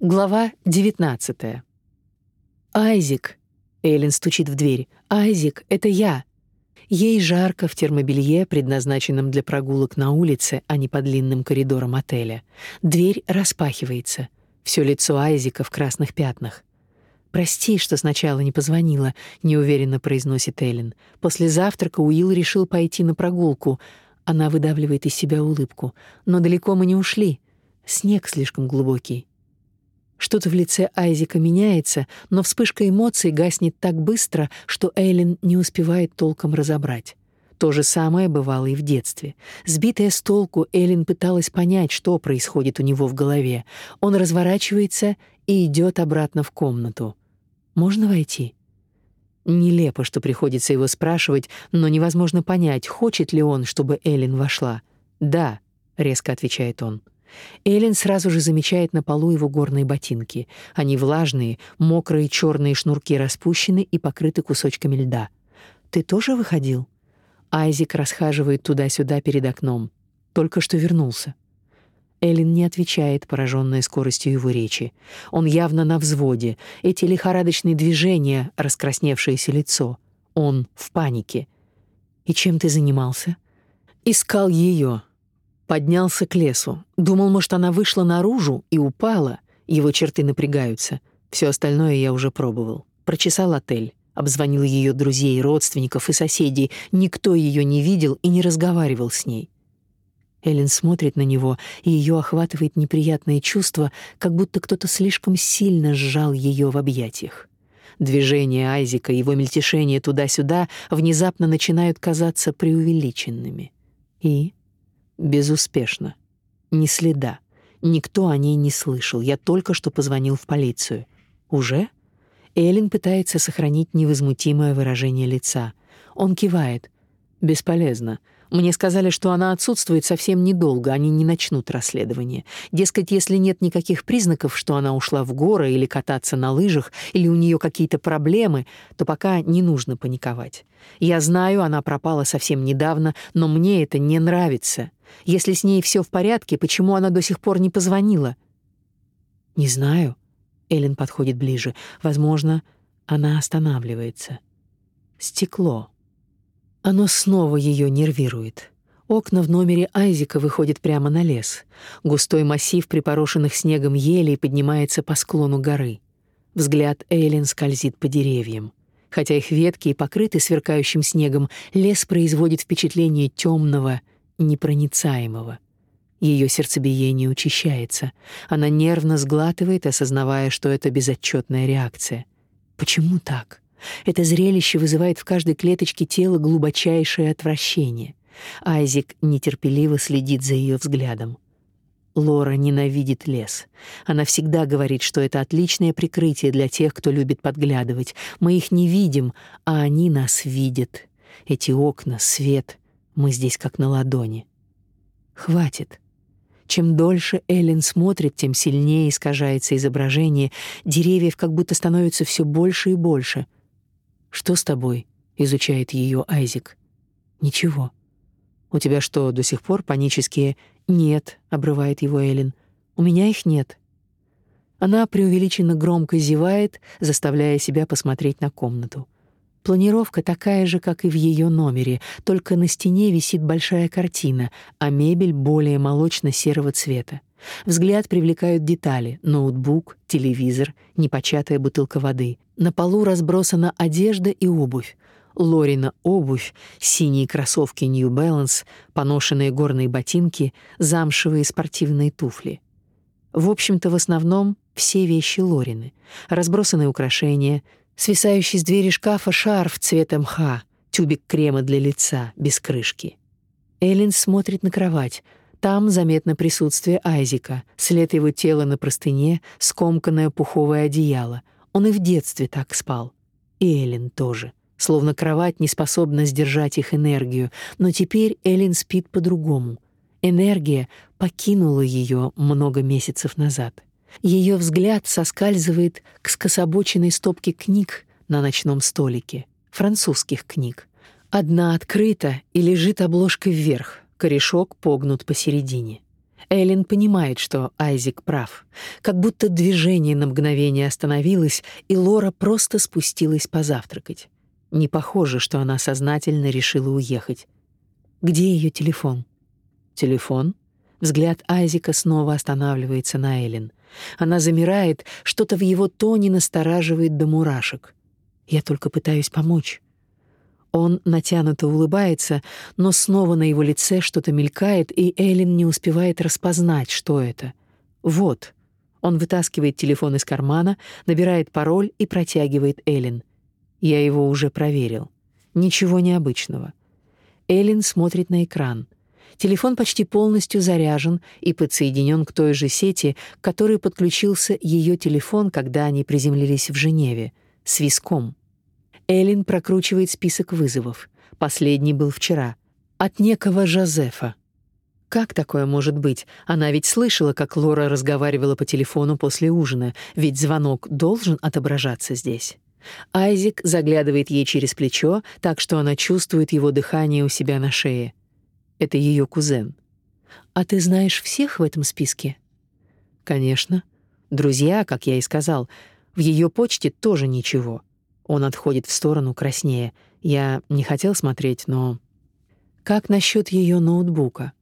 Глава 19. Айзик. Эллен стучит в дверь. Айзик, это я. Ей жарко в термобелье, предназначенном для прогулок на улице, а не по длинным коридорам отеля. Дверь распахивается. Всё лицо Айзика в красных пятнах. Прости, что сначала не позвонила, неуверенно произносит Эллен. После завтрака Уилл решил пойти на прогулку. Она выдавливает из себя улыбку. Но далеко мы не ушли. Снег слишком глубокий. Что-то в лице Айзека меняется, но вспышка эмоций гаснет так быстро, что Эйлин не успевает толком разобрать. То же самое бывало и в детстве. Сбитая с толку, Эйлин пыталась понять, что происходит у него в голове. Он разворачивается и идет обратно в комнату. «Можно войти?» Нелепо, что приходится его спрашивать, но невозможно понять, хочет ли он, чтобы Эллен вошла. «Да», — резко отвечает он. Эллен сразу же замечает на полу его горные ботинки. Они влажные, мокрые черные шнурки распущены и покрыты кусочками льда. «Ты тоже выходил?» Айзик расхаживает туда-сюда перед окном. Только что вернулся. Эллен не отвечает, пораженная скоростью его речи. Он явно на взводе. Эти лихорадочные движения, раскрасневшееся лицо. Он в панике. «И чем ты занимался?» «Искал ее. Поднялся к лесу. Думал, может, она вышла наружу и упала. Его черты напрягаются. Все остальное я уже пробовал. Прочесал отель, обзвонил ее друзей, родственников и соседей. Никто ее не видел и не разговаривал с ней. Эллен смотрит на него, и ее охватывает неприятное чувство, как будто кто-то слишком сильно сжал ее в объятиях. Движения Айзика, его мельтешение туда-сюда внезапно начинают казаться преувеличенными. И Безуспешно. Ни следа. Никто о ней не слышал. Я только что позвонил в полицию. Уже? Эллен пытается сохранить невозмутимое выражение лица. Он кивает. Бесполезно. Мне сказали, что она отсутствует совсем недолго, они не начнут расследование. Дескать, если нет никаких признаков, что она ушла в горы или кататься на лыжах, или у нее какие-то проблемы, то пока не нужно паниковать. Я знаю, она пропала совсем недавно, но мне это не нравится. Если с ней все в порядке, почему она до сих пор не позвонила? Не знаю. Эллен подходит ближе. Возможно, она останавливается. Стекло. Оно снова ее нервирует. Окна в номере Айзека выходят прямо на лес. Густой массив припорошенных снегом елей поднимается по склону горы. Взгляд Эйлин скользит по деревьям. Хотя их ветки и покрыты сверкающим снегом, лес производит впечатление темного, непроницаемого. Ее сердцебиение учащается. Она нервно сглатывает, осознавая, что это безотчетная реакция. Почему так? Это зрелище вызывает в каждой клеточке тела глубочайшее отвращение. Айзик нетерпеливо следит за ее взглядом. Лора ненавидит лес. Она всегда говорит, что это отличное прикрытие для тех, кто любит подглядывать. Мы их не видим, а они нас видят. Эти окна, свет, мы здесь как на ладони. Хватит. Чем дольше Эллен смотрит, тем сильнее искажается изображение. Деревьев как будто становится все больше и больше. Что с тобой? изучает ее Айзик. Ничего. У тебя что, до сих пор панические? Нет, обрывает его Эллен. У меня их нет. Она преувеличенно громко зевает, заставляя себя посмотреть на комнату. Планировка такая же, как и в ее номере, только на стене висит большая картина, а мебель более молочно-серого цвета. Взгляд привлекают детали: ноутбук, телевизор, непочатая бутылка воды. На полу разбросана одежда и обувь. Лорина обувь, синие кроссовки New Balance, поношенные горные ботинки, замшевые спортивные туфли. В общем-то, в основном все вещи Лорины. Разбросанные украшения, свисающий с двери шкафа шарф цвета мха, тюбик крема для лица без крышки. Эллен смотрит на кровать. Там заметно присутствие Айзика, след его тела на простыне, скомканное пуховое одеяло. Он и в детстве так спал. И Эллен тоже. Словно кровать не способна сдержать их энергию, но теперь Эллен спит по-другому. Энергия покинула ее много месяцев назад. Ее взгляд соскальзывает к скособоченной стопке книг на ночном столике, французских книг. Одна открыта и лежит обложкой вверх, корешок погнут посередине. Эллен понимает, что Айзик прав. Как будто движение на мгновение остановилось, и Лора просто спустилась позавтракать. Не похоже, что она сознательно решила уехать. Где ее телефон? Телефон? Взгляд Айзика снова останавливается на Эллен. Она замирает, что-то в его тоне настораживает до мурашек. Я только пытаюсь помочь. Он натянуто улыбается, но снова на его лице что-то мелькает, и Эллен не успевает распознать, что это. Вот. Он вытаскивает телефон из кармана, набирает пароль и протягивает Эллен. Я его уже проверил. Ничего необычного. Эллен смотрит на экран. Телефон почти полностью заряжен и подсоединен к той же сети, к которой подключился ее телефон, когда они приземлились в Женеве, с виском. Элин прокручивает список вызовов. Последний был вчера. От некого Жозефа. Как такое может быть? Она ведь слышала, как Лора разговаривала по телефону после ужина, ведь звонок должен отображаться здесь. Айзик заглядывает ей через плечо, так что она чувствует его дыхание у себя на шее. Это ее кузен. А ты знаешь всех в этом списке? Конечно. Друзья, как я и сказал, в ее почте тоже ничего. Он отходит в сторону краснее. Я не хотел смотреть, но как насчет ее ноутбука?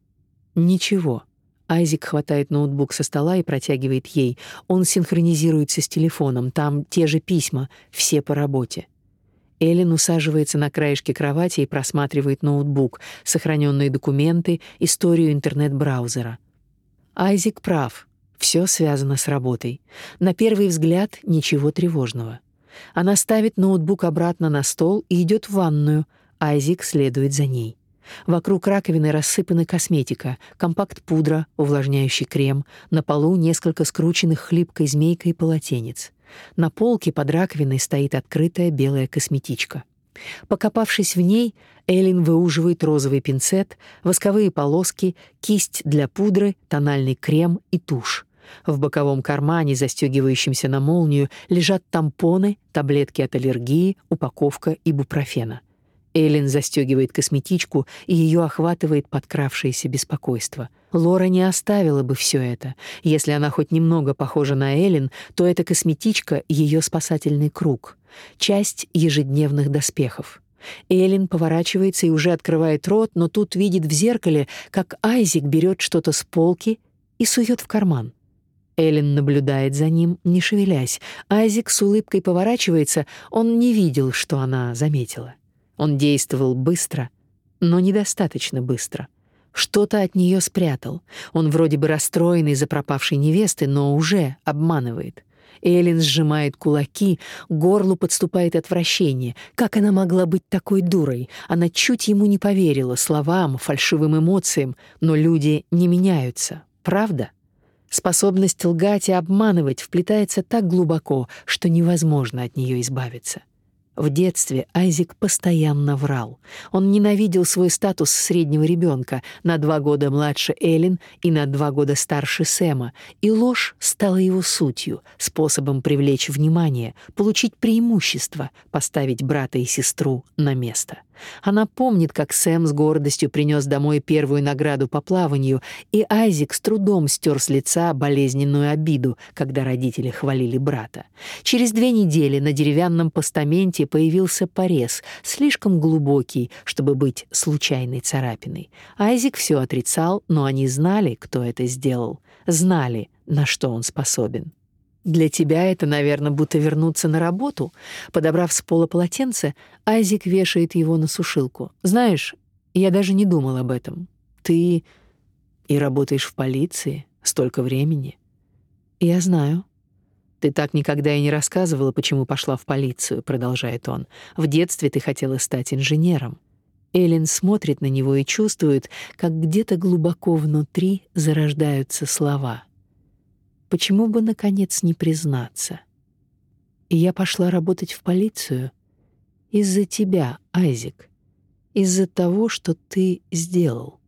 Ничего. Айзик хватает ноутбук со стола и протягивает ей. Он синхронизируется с телефоном. Там те же письма, все по работе. Эллен усаживается на краешке кровати и просматривает ноутбук, сохраненные документы, историю интернет-браузера. Айзик прав. Все связано с работой. На первый взгляд ничего тревожного. Она ставит ноутбук обратно на стол и идет в ванную. Айзик следует за ней. Вокруг раковины рассыпана косметика, компакт-пудра, увлажняющий крем, на полу несколько скрученных хлипкой змейкой полотенец. На полке под раковиной стоит открытая белая косметичка. Покопавшись в ней, Элин выуживает розовый пинцет, восковые полоски, кисть для пудры, тональный крем и тушь. В боковом кармане, застегивающемся на молнию, лежат тампоны, таблетки от аллергии, упаковка ибупрофена. Эллен застегивает косметичку, и ее охватывает подкравшееся беспокойство. Лора не оставила бы все это. Если она хоть немного похожа на Эллен, то эта косметичка — ее спасательный круг, часть ежедневных доспехов. Эллен поворачивается и уже открывает рот, но тут видит в зеркале, как Айзик берет что-то с полки и сует в карман. Эллен наблюдает за ним, не шевелясь. Айзик с улыбкой поворачивается, он не видел, что она заметила. Он действовал быстро, но недостаточно быстро. Что-то от нее спрятал. Он вроде бы расстроенный из-за пропавшей невесты, но уже обманывает. Эллен сжимает кулаки, горлу подступает отвращение. Как она могла быть такой дурой? Она чуть ему не поверила словам, фальшивым эмоциям, но люди не меняются, правда? Способность лгать и обманывать вплетается так глубоко, что невозможно от нее избавиться. В детстве Айзик постоянно врал. Он ненавидел свой статус среднего ребенка, на два года младше Эллен и на два года старше Сэма, и ложь стала его сутью, способом привлечь внимание, получить преимущество, поставить брата и сестру на место. Она помнит, как Сэм с гордостью принес домой первую награду по плаванию, и Айзик с трудом стер с лица болезненную обиду, когда родители хвалили брата. Через две недели на деревянном постаменте появился порез, слишком глубокий, чтобы быть случайной царапиной. Айзик все отрицал, но они знали, кто это сделал, знали, на что он способен. Для тебя это, наверное, будто вернуться на работу. Подобрав с пола полотенце, Айзик вешает его на сушилку. Знаешь, я даже не думал об этом. Ты и работаешь в полиции столько времени. Я знаю. Ты так никогда и не рассказывала, почему пошла в полицию, продолжает он. В детстве ты хотела стать инженером. Эллен смотрит на него и чувствует, как где-то глубоко внутри зарождаются слова — Почему бы, наконец, не признаться? И я пошла работать в полицию из-за тебя, Айзик, из-за того, что ты сделал.